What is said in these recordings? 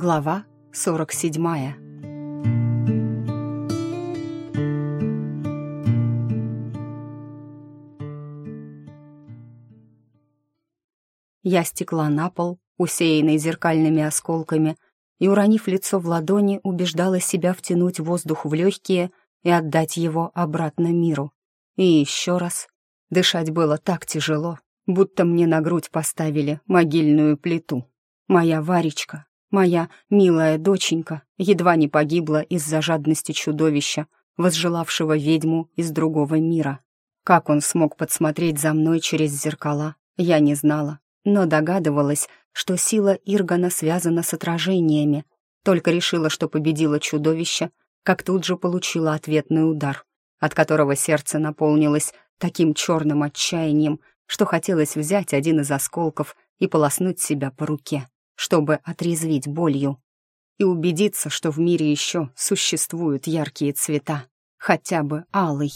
Глава 47 Я стекла на пол, усеянный зеркальными осколками, и, уронив лицо в ладони, убеждала себя втянуть воздух в легкие и отдать его обратно миру. И еще раз. Дышать было так тяжело, будто мне на грудь поставили могильную плиту. Моя Варечка, моя милая доченька, едва не погибла из-за жадности чудовища, возжелавшего ведьму из другого мира. Как он смог подсмотреть за мной через зеркала, я не знала, но догадывалась, что сила Иргана связана с отражениями. Только решила, что победила чудовище, как тут же получила ответный удар, от которого сердце наполнилось таким черным отчаянием, что хотелось взять один из осколков и полоснуть себя по руке, чтобы отрезвить болью и убедиться, что в мире еще существуют яркие цвета, хотя бы алый.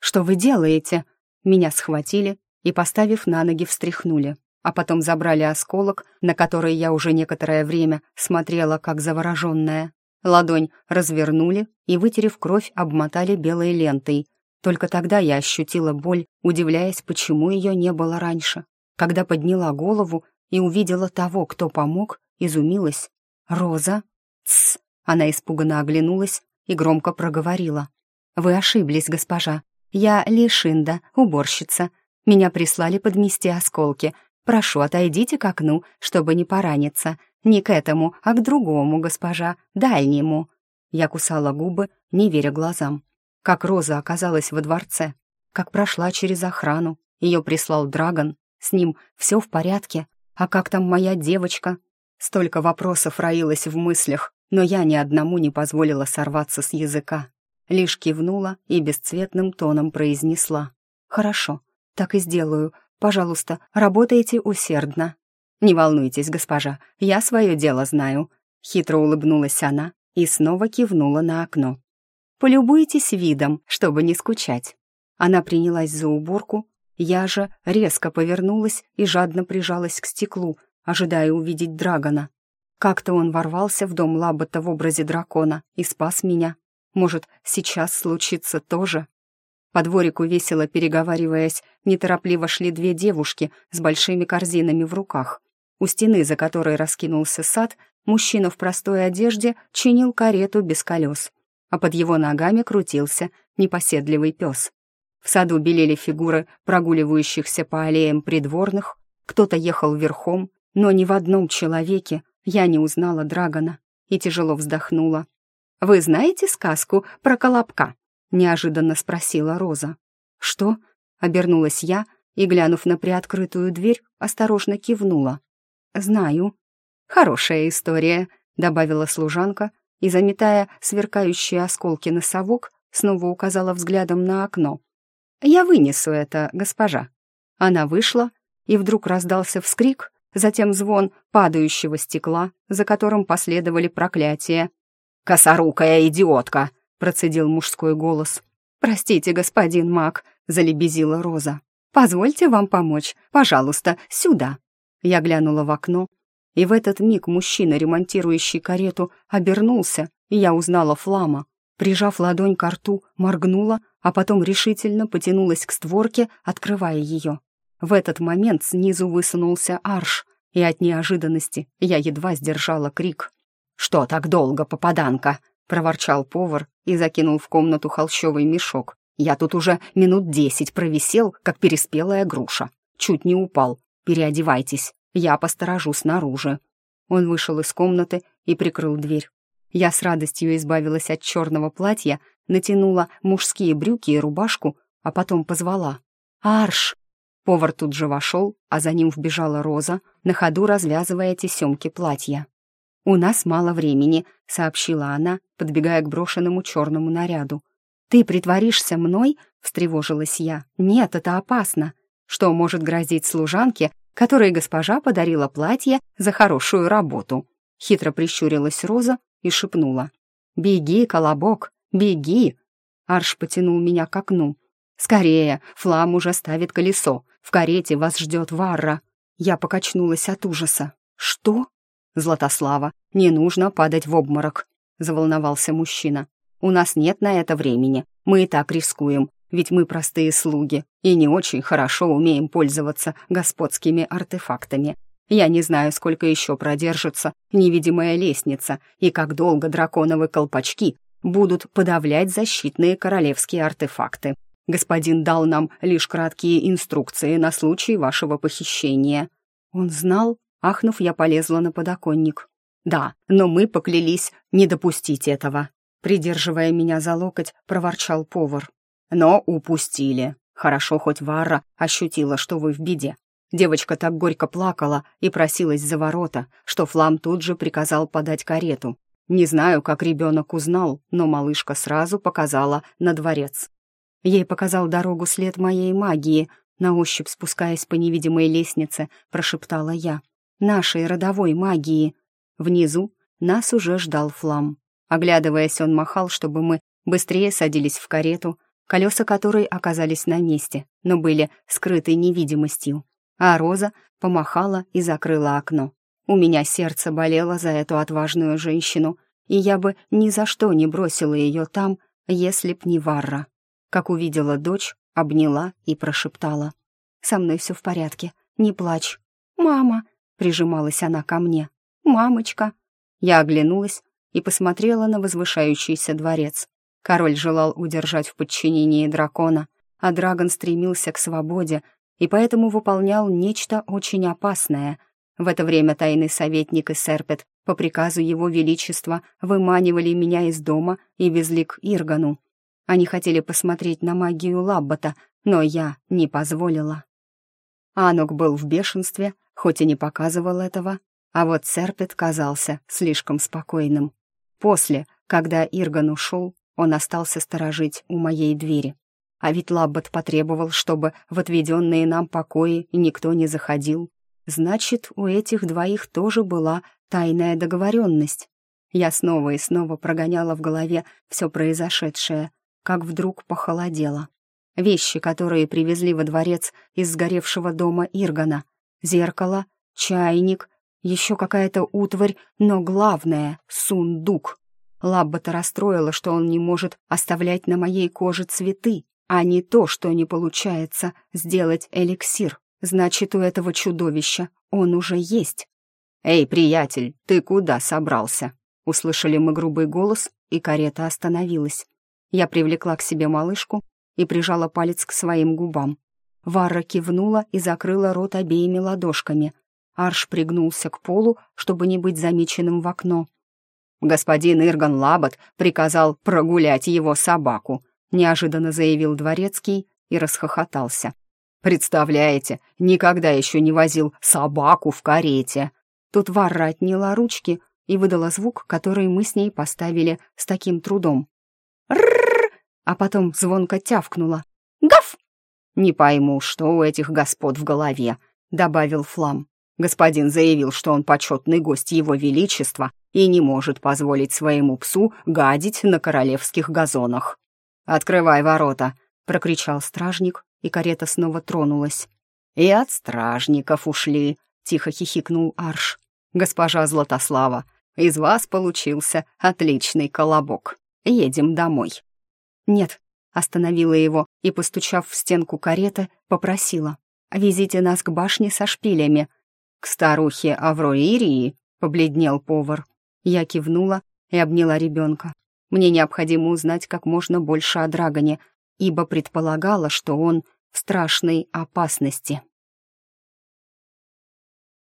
«Что вы делаете?» Меня схватили и, поставив на ноги, встряхнули, а потом забрали осколок, на который я уже некоторое время смотрела, как завороженная. Ладонь развернули и, вытерев кровь, обмотали белой лентой. Только тогда я ощутила боль, удивляясь, почему ее не было раньше. Когда подняла голову и увидела того, кто помог, изумилась. «Роза?» «Тсс!» Она испуганно оглянулась и громко проговорила. «Вы ошиблись, госпожа. Я Лишинда, уборщица. Меня прислали подмести осколки, Прошу, отойдите к окну, чтобы не пораниться. Не к этому, а к другому, госпожа, дальнему». Я кусала губы, не веря глазам. Как Роза оказалась во дворце, как прошла через охрану, ее прислал Драгон, с ним все в порядке, а как там моя девочка? Столько вопросов роилось в мыслях, но я ни одному не позволила сорваться с языка. Лишь кивнула и бесцветным тоном произнесла. «Хорошо, так и сделаю, Пожалуйста, работайте усердно». «Не волнуйтесь, госпожа, я свое дело знаю», — хитро улыбнулась она и снова кивнула на окно. «Полюбуйтесь видом, чтобы не скучать». Она принялась за уборку, я же резко повернулась и жадно прижалась к стеклу, ожидая увидеть Драгона. Как-то он ворвался в дом Лабота в образе дракона и спас меня. Может, сейчас случится то же? По дворику, весело переговариваясь, неторопливо шли две девушки с большими корзинами в руках. У стены, за которой раскинулся сад, мужчина в простой одежде чинил карету без колес, а под его ногами крутился непоседливый пес. В саду белели фигуры прогуливающихся по аллеям придворных, кто-то ехал верхом, но ни в одном человеке я не узнала Драгона и тяжело вздохнула. «Вы знаете сказку про Колобка?» — неожиданно спросила Роза. «Что?» — обернулась я и, глянув на приоткрытую дверь, осторожно кивнула. «Знаю». «Хорошая история», — добавила служанка и, заметая сверкающие осколки носовок, снова указала взглядом на окно. «Я вынесу это, госпожа». Она вышла, и вдруг раздался вскрик, затем звон падающего стекла, за которым последовали проклятия. «Косорукая идиотка!» процедил мужской голос. «Простите, господин маг», — залебезила Роза. «Позвольте вам помочь. Пожалуйста, сюда». Я глянула в окно, и в этот миг мужчина, ремонтирующий карету, обернулся, и я узнала Флама. Прижав ладонь к рту, моргнула, а потом решительно потянулась к створке, открывая ее. В этот момент снизу высунулся арш, и от неожиданности я едва сдержала крик. «Что так долго, попаданка?» проворчал повар и закинул в комнату холщовый мешок. «Я тут уже минут десять провисел, как переспелая груша. Чуть не упал. Переодевайтесь, я посторожу снаружи». Он вышел из комнаты и прикрыл дверь. Я с радостью избавилась от черного платья, натянула мужские брюки и рубашку, а потом позвала. «Арш!» Повар тут же вошел, а за ним вбежала Роза, на ходу развязывая тесемки платья. «У нас мало времени», — сообщила она, подбегая к брошенному черному наряду. «Ты притворишься мной?» — встревожилась я. «Нет, это опасно. Что может грозить служанке, которой госпожа подарила платье за хорошую работу?» Хитро прищурилась Роза и шепнула. «Беги, колобок, беги!» Арш потянул меня к окну. «Скорее, Флам уже ставит колесо. В карете вас ждет Варра». Я покачнулась от ужаса. «Что?» Златослава, не нужно падать в обморок», — заволновался мужчина. «У нас нет на это времени. Мы и так рискуем, ведь мы простые слуги и не очень хорошо умеем пользоваться господскими артефактами. Я не знаю, сколько еще продержится невидимая лестница и как долго драконовы колпачки будут подавлять защитные королевские артефакты. Господин дал нам лишь краткие инструкции на случай вашего похищения». «Он знал?» Ахнув, я полезла на подоконник. «Да, но мы поклялись не допустить этого», придерживая меня за локоть, проворчал повар. «Но упустили. Хорошо, хоть Варра ощутила, что вы в беде. Девочка так горько плакала и просилась за ворота, что Флам тут же приказал подать карету. Не знаю, как ребенок узнал, но малышка сразу показала на дворец. Ей показал дорогу след моей магии, на ощупь спускаясь по невидимой лестнице, прошептала я нашей родовой магии. Внизу нас уже ждал Флам. Оглядываясь, он махал, чтобы мы быстрее садились в карету, колеса которой оказались на месте, но были скрыты невидимостью. А Роза помахала и закрыла окно. У меня сердце болело за эту отважную женщину, и я бы ни за что не бросила ее там, если б не Варра. Как увидела дочь, обняла и прошептала. «Со мной все в порядке, не плачь». «Мама!» Прижималась она ко мне. «Мамочка!» Я оглянулась и посмотрела на возвышающийся дворец. Король желал удержать в подчинении дракона, а Драгон стремился к свободе и поэтому выполнял нечто очень опасное. В это время тайный советник и Серпет по приказу его величества выманивали меня из дома и везли к Иргану. Они хотели посмотреть на магию Лаббата, но я не позволила. Анок был в бешенстве, хоть и не показывал этого, а вот Серпет казался слишком спокойным. После, когда Ирган ушел, он остался сторожить у моей двери. А ведь Лаббат потребовал, чтобы в отведенные нам покои никто не заходил. Значит, у этих двоих тоже была тайная договоренность. Я снова и снова прогоняла в голове все произошедшее, как вдруг похолодело. Вещи, которые привезли во дворец из сгоревшего дома Иргана, Зеркало, чайник, еще какая-то утварь, но главное — сундук. Лаббата расстроила, что он не может оставлять на моей коже цветы, а не то, что не получается сделать эликсир. Значит, у этого чудовища он уже есть. «Эй, приятель, ты куда собрался?» Услышали мы грубый голос, и карета остановилась. Я привлекла к себе малышку и прижала палец к своим губам. Варра кивнула и закрыла рот обеими ладошками. Арш пригнулся к полу, чтобы не быть замеченным в окно. «Господин Ирган Лабот приказал прогулять его собаку», неожиданно заявил дворецкий и расхохотался. «Представляете, никогда еще не возил собаку в карете!» Тут Варра отняла ручки и выдала звук, который мы с ней поставили с таким трудом. «Ррррр!» а потом звонко тявкнула. «Гав!» «Не пойму, что у этих господ в голове», — добавил Флам. «Господин заявил, что он почетный гость его величества и не может позволить своему псу гадить на королевских газонах». «Открывай ворота», — прокричал стражник, и карета снова тронулась. «И от стражников ушли», — тихо хихикнул Арш. «Госпожа Златослава, из вас получился отличный колобок. Едем домой». «Нет, Остановила его и, постучав в стенку кареты, попросила. «Везите нас к башне со шпилями». «К старухе Авроирии?» — побледнел повар. Я кивнула и обняла ребенка. Мне необходимо узнать как можно больше о Драгоне, ибо предполагала, что он в страшной опасности.